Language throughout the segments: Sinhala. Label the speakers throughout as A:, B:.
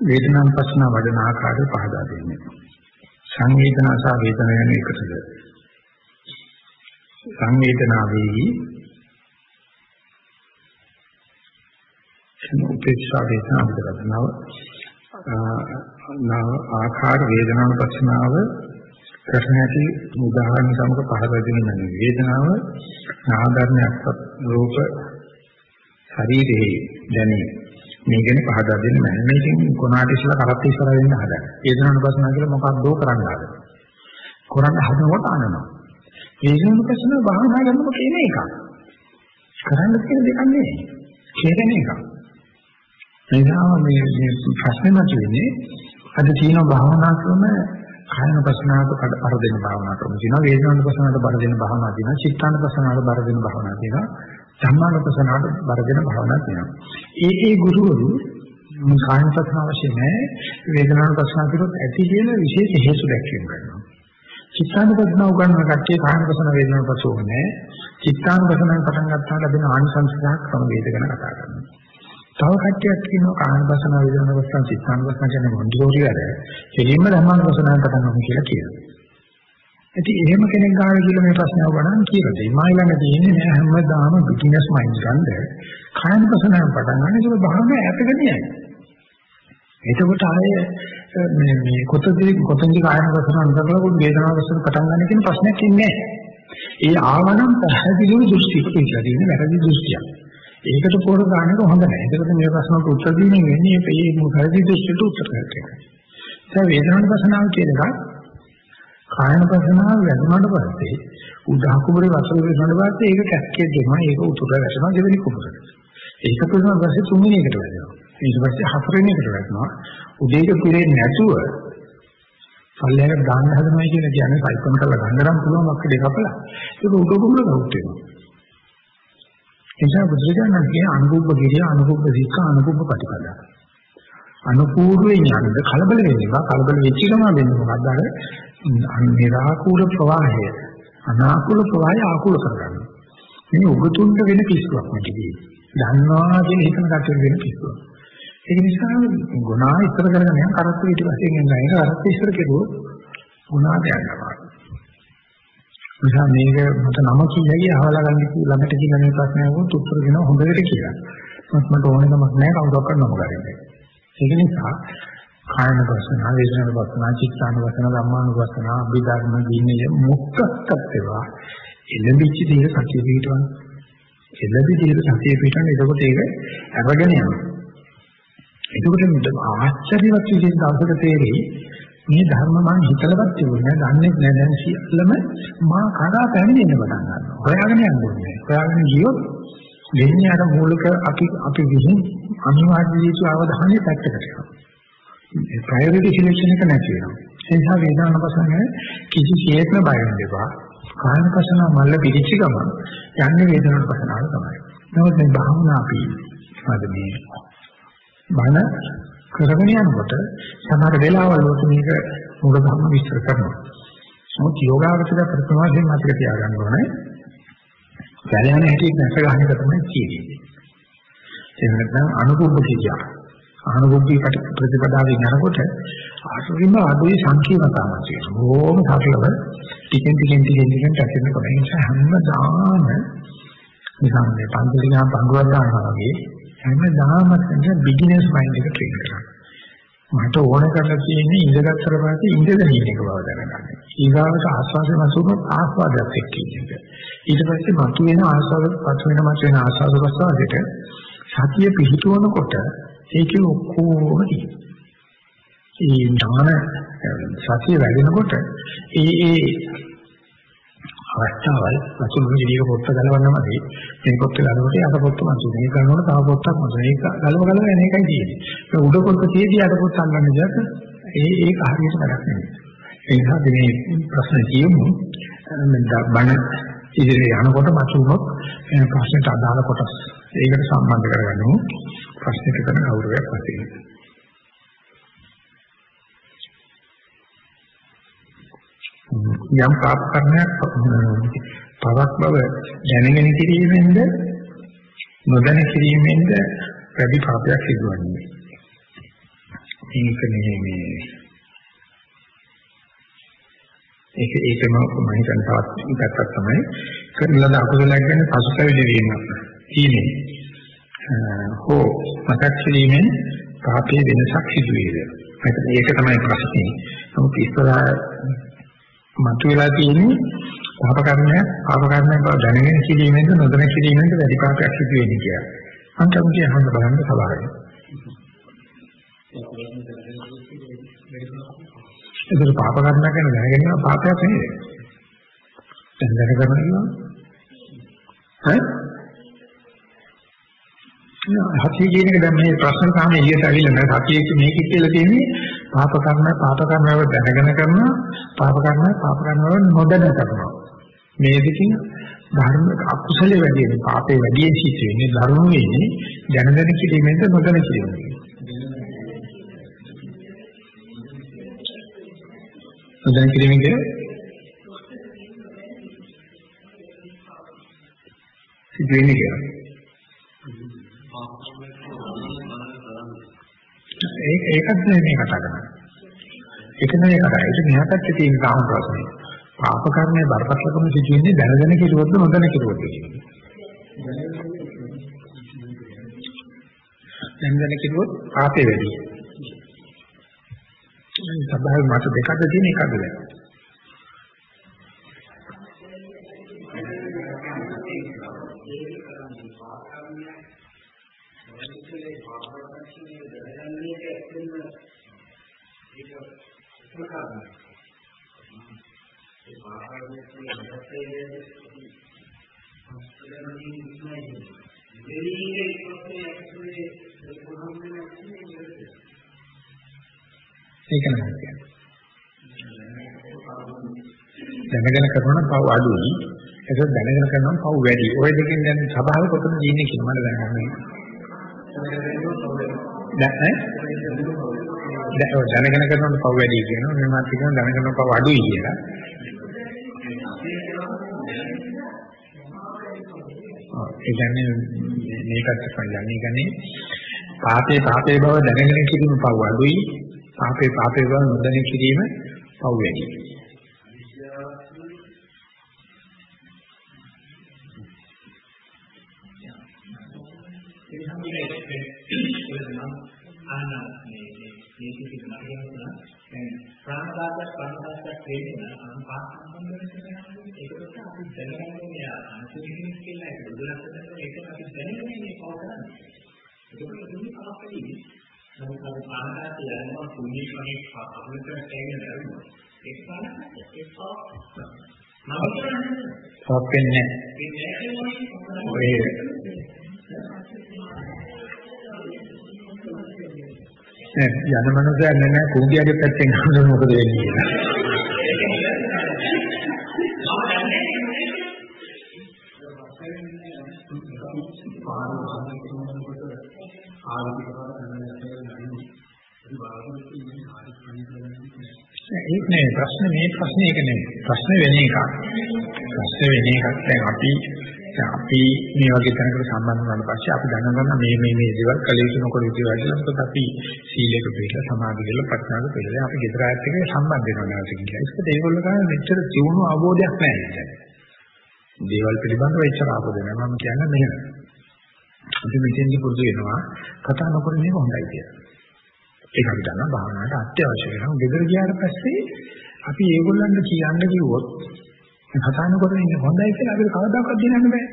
A: වේදනානුපස්සන වඩන ආකාරය පහදා දෙන්නේ. සංවේදනා සහ වේදනා යන එකටද. සංවේදනාවේහි උපේක්ෂා වේදනා විදර්ශනාව ආකාර වේදනානුපස්සනාව ප්‍රශ්නයටි උදාහරණ සමග පහදා දෙන්න වේදනාව නාධර්මයක් රූප ශරීරයේ දැනේ මේ ගැන පහදා දෙන්න බෑ. මේකෙන් කොනාට ඉස්සලා කරත් ඉස්සර වෙන්න හදන. වේදනානුපස්සනාව කියලා මොකක්දෝ කරන්න හදන. කරන්න හදනකොට අනනවා. වේදනානුපස්සනාව භාවනා කරනකොට එන එකක්. කරන්න තියෙන දෙයක් නෙවෙයි. කියන එක. එනවා මේ මේ ප්‍රශ්නේ මතුවේනේ අද තියෙන භාවනා ක්‍රම කායනුපස්සනාවට බර දෙන භාවනා ක්‍රම තියෙනවා වේදනානුපස්සනාවට බර දෙන භාවනා තියෙනවා චිත්තානුපස්සනාවට බර දෙන භාවනා තියෙනවා ධම්මානුපස්සනාවට බර දෙන භාවනා තියෙනවා ඒ ඒ ගුරුවරු කායනුපස්සන අවශ්‍ය නැහැ. වේදනානුපස්සනාව කියොත් ඇති කියන විශේෂ හේතු දැක්වීම කරනවා. චිත්තානුපස්සන උගන්වන කට්ටිය කායනුපස්සන වේදනානුපස්සන නැහැ. චිත්තානුපස්සනෙන් පටන් ගන්නවා ලැබෙන ආනිසංසයක් ක්‍රම වේද ගැන කතා කරනවා. තව කට්ටියක් කියනවා කායනුපස්සන වේදනානුපස්සන චිත්තානුපස්සන කියන මොන්ඩිසෝරි වල දෙලින්ම ධම්මානුපස්සනාවට පටන් ගන්න කියලා කියනවා. ඉතින් එහෙම කෙනෙක් ගාව කියලා මේ ප්‍රශ්නය වඩන් කියලා දෙයි. මා ළඟ තියෙන්නේ නෑ හැමදාම බිග්ිනර්ස් මයින්ඩ් ගන්න. කායනුපස්සනාව පටන් ගන්න ඒක භාවනාව ඇතගෙන යයි. එතකොට ආයේ මේ මේ කොතනදී කොතනදී කායනුපස්සනාව කරනකොට වේදනාවස්සන පටන් ගන්න කියන ප්‍රශ්නයක් ඉන්නේ නෑ. ඒ ආවනම් පැහැදිලිව දෘෂ්ටික කියලා තියෙන වැරදි දෘෂ්ටියක්. ඒකට පොර ගන්නක හොඳ නැහැ. ඒකට මේ ප්‍රශ්නට උත්තර දෙන්නේ වෙන්නේ මේ වැරදි දෘෂ්ටියට උත්තර දෙන්න. දැන් වේදනානුපස්සනාව කියන එක කායනුපස්සනාව වැඩුණාට පස්සේ උදා කුමරේ වසල වෙනකොට පස්සේ ඒක කැස්කේඩ් වෙනවා. ඒක උතුර වැටෙනවා දෙවෙනි කුමරට. ඒක කරනවා පස්සේ තුන්වෙනි එකට වැටෙනවා. ඊට පස්සේ හතරවෙනි එකට වැටෙනවා. උදේට පිරෙන්නේ නැතුව පල්ලයට දාන්න හදනවා කියන කියන්නේ සයිකම් කරලා ගන්න නම් පුළුවන් අක්ක දෙක අපලා. ඒක උඩ කුමර ගෞත් වෙනවා. එනිසා බුදුරජාණන් කියන අනුභව ගිරිය අනුභව දික්ක අනුභව ප්‍රතිපදා. අනුපූර්වේ ඥානද කලබල වෙන්නේ කලබල වෙච්ච ගමන් වෙන්නේ මොකක්ද අර නිරාකූල ප්‍රවාහය අනාකූල ප්‍රවාහය ආකූල කරගන්න. මේ උගතුන්ට වෙන පිස්සුවක් නෙකදී. දන්නවා කියන හිතන කටට වෙන පිස්සුවක්. ඒ නිසා ගුණා ඉස්සර කරගෙන යන කරත් ඊට පස්සේ එන්නේ නැහැ. කරත් ඉස්සර කෙරුවොත් ගුණාට යනවා. නිසා මේක මට නම කියයි අහලා ගන්න ළඟට කියන මේ ප්‍රශ්නය වුත් උත්තර දෙන හොඳට කියලා. මට මට ඕන කමක් නැහැ කවුරක්වත් නම ගන්නේ. ඒක නිසා කායන වසන, වේදන වසන, චිත්තාන වසන, ධම්මාන වසන, අභිධර්ම දිනේ මුක්තත් වේවා. එළඹිච්ච දේ සතිය පිටවන. එළඹි දේ සතිය පිටවන. එතකොට ඒක අරගෙන යනවා. එතකොට ආශ්චර්යවත් විදිහට දවසක තේරෙයි මේ ධර්ම මම හිතලවත් තිබුණේ දන්නේ නැහැ දැන් සියල්ලම මා කරා පැමිණෙන්න පටන් ගන්නවා. හොයාගෙන යන්න ඕනේ. හොයාගෙන ගියොත් වෙන්නේ අර මූලික අපි අපි විහිං අනිවාර්ය දීසු අවධානය පැත්තකට යනවා. ප්‍රයොරිටි සිලෙක්ෂන් එක නැති වෙනවා. ඒ නිසා වේදානපසන කිසිසේත්ම බය වෙන්න එපා. කායනපසන මල්ල පිළිච්ච ගමන් යන්නේ වේදනානපසනාව තමයි. නමුත් මේ භාවනා අපි මොකද මේ බණ කරගෙන යනකොට සමහර වෙලාවල් වලට මේක මූල ධර්ම විස්තර කරනවා. නමුත් යෝගාවචර ප්‍රතිමාසයෙන් අතට තියාගන්න ඕනේ. වැලයන් හැටි නැස ගන්න එක තමයි කියන්නේ. ඒ නැත්නම් අනුකූල කියා. අනුකූලී ප්‍රතිපදාවෙන් යනකොට ආශ්‍රිම අඩුයි සංකීර්ණතාවක් තියෙනවා. ඕම සරලව ටිකෙන් ටිකෙන් ටිකෙන් ටිකෙන් ඇතිවෙන කොට ඒ නිසා හැමදාම නිකන් මේ පන්තිලිනා පංගුවක් ගන්නවා වගේ හැමදාම තමයි බිග්ිනර්ස් මයින්ඩ් එක ට්‍රේන් කරන්නේ. මට ඕන කරලා තියෙන්නේ ඉඳගත්තර පස්සේ ඉඳගෙන ඉන්න එක බව දැනගන්න. ඊගාවට ආස්වාදයේ මතුනොත් ආස්වාදයක් එක්ක ඉන්න එක. ඊට පස්සේ මතුවෙන ආස්වාද පතුවෙන මතුවෙන ආස්වාද ප්‍රසවාසයට සතිය පිහිටවනකොට ඒකේ ඔක්කොම ඒ ඥාන සතිය වැඩෙනකොට ඒ ඒ අවස්ථාවල් වතුරු විදිහක පොත්ත ගලවන්නමදී මේ පොත්ත ගලවලා යට පොත්ත මතු මේ කරනකොට තව පොත්තක් මතු මේක ගලව ගලව එන එකයි තියෙන්නේ. ඒ උඩ පොත්ත තියදී යට පොත්ත අල්ලන්න ඉස්සත් ඒ ඒක හරියට වැඩක් නෙමෙයි ඒ නිසා මේ ප්‍රශ්න කියමු. බණ ඉදිරියට යනකොට මතු වුණොත් මේ ප්‍රශ්නට අදාළ කොටස් ඒකට සම්බන්ධ කරගන්නමු ප්‍රශ්නෙට කරන ගෞරවයක් වශයෙන්. යම් පාප කර්මයක් පවක් බව දැනගෙන කිරීමෙන්ද නොදැන කිරීමෙන්ද වැඩි පාපයක් සිදුවන්නේ. මේක මේ. ඒක ඒකම මම හිතන තවත් පැත්තක් තමයි. කරන ලද අකුසලයක් ගැන පසුතැවිලි වීම. ඊනේ හෝ මතක් කිරීමෙන් පාපයේ වෙනසක් සිදු වේද. ඒක තමයි ප්‍රශ්නේ. නමුත් ඉස්සරහ මතුවලා තියෙන්නේ පාප කර්මයක් පාප කර්මයක් බව දැනගෙන කිරීමෙන්ද නොදැන කිරීමෙන්ද වැඩි පාපයක් සිදු වෙන්නේ කියලා. මම තමයි අහන්න බලන්න සබාවයි. ඒක පාප කර්මයක් ගැන දැනගැනීම පාපයක් නෙවෙයි. දැන් දැනගන්න කියනවා. හරි? හතිය කියන එක දැන් මේ ප්‍රශ්න තාම එළියට අවිල්ල නැහැ. හතියේ මේක කියලා තියෙන්නේ පාප කර්ම පාප කර්මව දැනගෙන කරනවා පාප කර්ම පාප කර්මව නොදැන කරනවා. මේ දෙකින් ධර්ම අකුසලයේ වැඩි වෙන පාපේ වැඩි සිත් වෙන්නේ ධර්ම වෙන්නේ දැන දැන කිරීමෙන්ද නොදැන කිරීමෙන්ද. නොදැන කිරීමෙන් කියන්නේ සිදුවෙන්නේ කියලා. ඒක ඒකත් නෙමෙයි කතා කරන්නේ. ඒක නෙමෙයි කතා. ඒක මෙහා පැත්තේ තියෙන කාම ප්‍රශ්නේ. පාප කර්මයේ බරපතලකම සිදුවෙන්නේ දැනගෙන කිරුවොත් නොදැන කිරුවොත් කියන්නේ. දැනගෙන කිරුවොත් පාපේ වැඩි. සබහාය මත දෙකක්ද තියෙන එකක්ද නැහැ.
B: ආහාරයේ තියෙන හස්තයේ හස්තයේ ඉස්මයි. දෙවියන්ගේ ඉස්මයි ඇතුලේ කොහොමද
A: ඒක නෑ. දැනගෙන කරනවා නම් පව් අඩුයි. ඒක දැනගෙන කරනවා නම් පව් වැඩි. ওই දෙකෙන් දැන් ස්වභාවික කොතනද ඉන්නේ කියලා මම දැනගන්න. දැන් දැනගෙන කරනකොට පව් වැඩි කියනවා මේ මාත් කියන දැනගෙන පව් අඩුයි කියලා. ඒ කියන්නේ මේකත් කියන්නේ කියන්නේ පාපේ පාපේ බව දැනගෙන කිරීම පව් අඩුයි. පාපේ පාපේ බව නොදැන කිරීම පව් වැඩි.
B: මේ කිසි මතකයක් නා දැන් ප්‍රාණඝාතයක් ප්‍රාණඝාතයක් වෙන්නේ නම් පාස් සම්බන්ධ වෙන ඒකට අපි දැනගන්නේ අනුකූලීකරණ කියලා ඒක බුදුරජාණන් වහන්සේ ඒක අපි දැනගන්නේ මේ කවදාද ඒක දුන්නේ පාපකදී නමුත් අපි ප්‍රාණඝාතය යනවා කුණී වගේ අපිට තේරෙන්නේ නැහැ ඒක ප්‍රාණඝාතය ඒක පාප
A: පාප වෙන්නේ ඔය යන මනුස්සයා නෑ කුඹියගේ පැත්තෙන් හඳුනන මොකද වෙන්නේ කියලා. ඒක නෙවෙයි ප්‍රශ්නේ මේ ප්‍රශ්නේ ඒක නෙවෙයි ප්‍රශ්නේ වෙන එකක් ප්‍රශ්නේ වෙන එකක් දැන් අපි අපි මේ වගේ තැනකට සම්බන්ධ වුණාට පස්සේ අපි දැනගන්න මේ මේ මේ දේවල් කළ යුතු නොකළ යුතු දේවල් කියලා මොකද අපි සීලයක පිළිලා සමාධි වල ප්‍රඥාවක පිළිලා අපි ගෙදර ආයත් එක්ක සම්බන්ධ වෙනවා නැවත කියලා. ඒකත් ඒගොල්ලෝ ගන්න මෙච්චර තියුණු අවබෝධයක් නැහැ දේවල් පිළිබඳව එච්චර අවබෝධ නැහැ. මම කියන්නේ මෙහෙම. අපි මෙතෙන්දි පුරුදු වෙනවා කතා නොකර ඉන්නේ හොඳයි කියලා. ඒක අපි දන්නා භාවනාවට අත්‍යවශ්‍ය වෙනවා. ගෙදර ගියාට පස්සේ අපි ඒගොල්ලන්ට කියන්න කිව්වොත් කතා නොකර ඉන්නේ හොඳයි කියලා අපිට කවදාකවත් දෙන්නන්න බෑ.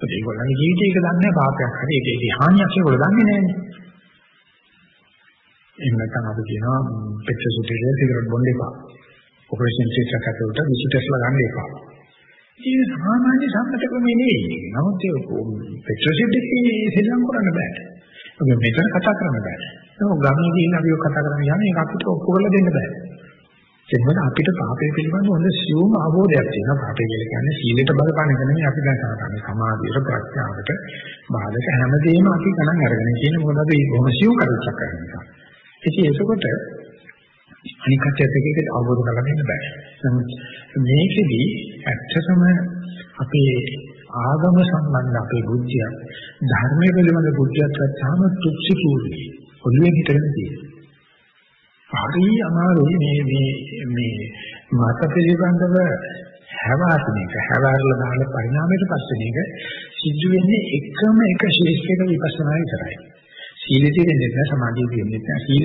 A: ඒත් ඒගොල්ලන්ගේ ජීවිතේ ඒක දන්නේ පාපයක් හරි ඒක ඒකේ හානියක් ඒගොල්ලෝ දන්නේ නැහැ. එහෙම නැත්නම් අපි කියනවා පෙට්‍රල් සුටියේ සිගරට් බොන්න එපා. ඔපරේෂන් සිස්ටම් එකකට විසිටර්ස්ලා ගන්න එපා. ඒ සාමාන්‍ය සම්මත ක්‍රමේ නෙවෙයි. නමුත් ඒ පෙට්‍රල් සුටියේ සෙල්ලම් කරන්න බෑ. ඔබ මෙතන කතා කරන්න බෑ. ඒක ගමේ ගිහින් අපි කතා කරන්න යන්නේ ඒක අපිට ඔප්පු කරලා දෙන්න බෑ. ඒ මොකද අපිට පාපය පිළිබඳව හොඳ සියුම් අවබෝධයක් තියෙනවා. පාපය කියලා කියන්නේ සීලයට බලපාන එක නෙමෙයි අපි දැන් කරන්නේ. සමාධියට ප්‍රඥාවට බාධක හැමදේම අපි ගණන් අරගෙන කියන්නේ මොකද අපි බොහොම සියුම් කරුණක් කරන නිසා. ඉතින් ඒකකොට අනික් කටයුතු දෙකකට අවබෝධ කරගන්න බෑ. මේකෙදි ඇත්තටම අපේ ආගම සම්බන්ධ අපේ බුද්ධිය ධර්මයේ පිළිබඳ බුද්ධියක් ගත්තාම තුච්ච කූරි. ඔළුවේ හිටගෙන තියෙනවා. හරි අමාරුයි මේ මේ මේ මත පිළිබඳව හැවාසින එක හැවාරලා දාලා පරිණාමයට පස්සේ මේක සිද්ධ වෙන්නේ එකම එක ශේෂ්ඨයක විපස්සනා විතරයි. සීලෙදී වෙන්නේ නැහැ සමාධියදී වෙන්නේ නැහැ. සීල